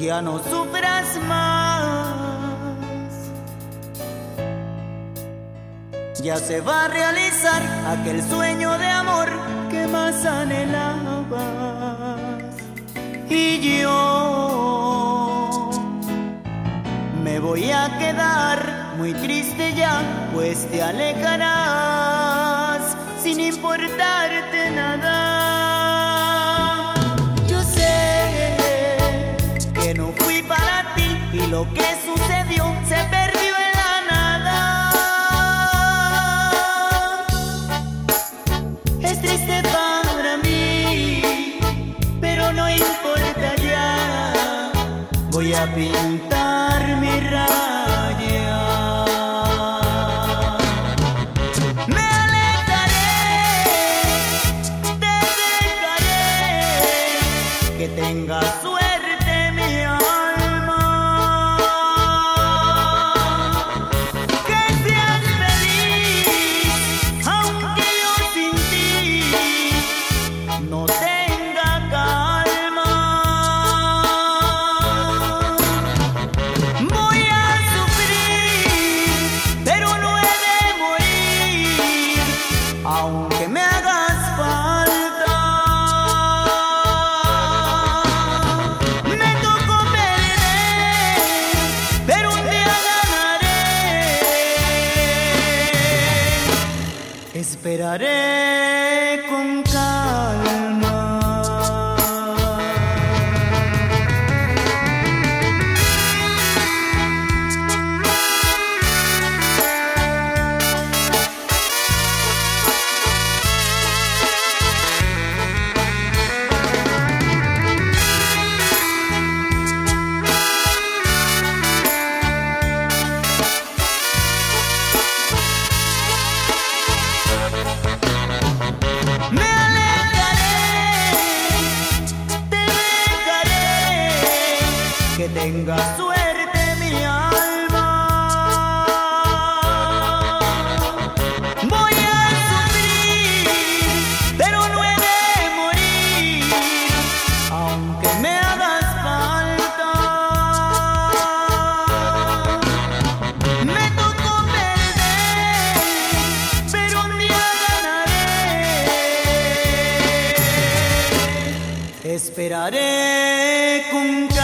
ya no sufras más. Ya se va a realizar aquel sueño de amor que más anhelabas. Y yo me voy a quedar muy triste ya, pues te alejarás sin importarte nada. Para ti y lo que sucedió se perdió en la nada. Es triste para mí, pero no importa ya. Voy a pintar mi raya. Me Esperaré con que tenga suerte mi alma. Voy a sufrir, pero no he de morir, aunque me hagas falta. Me tocó perder, pero un día ganaré. Esperaré con.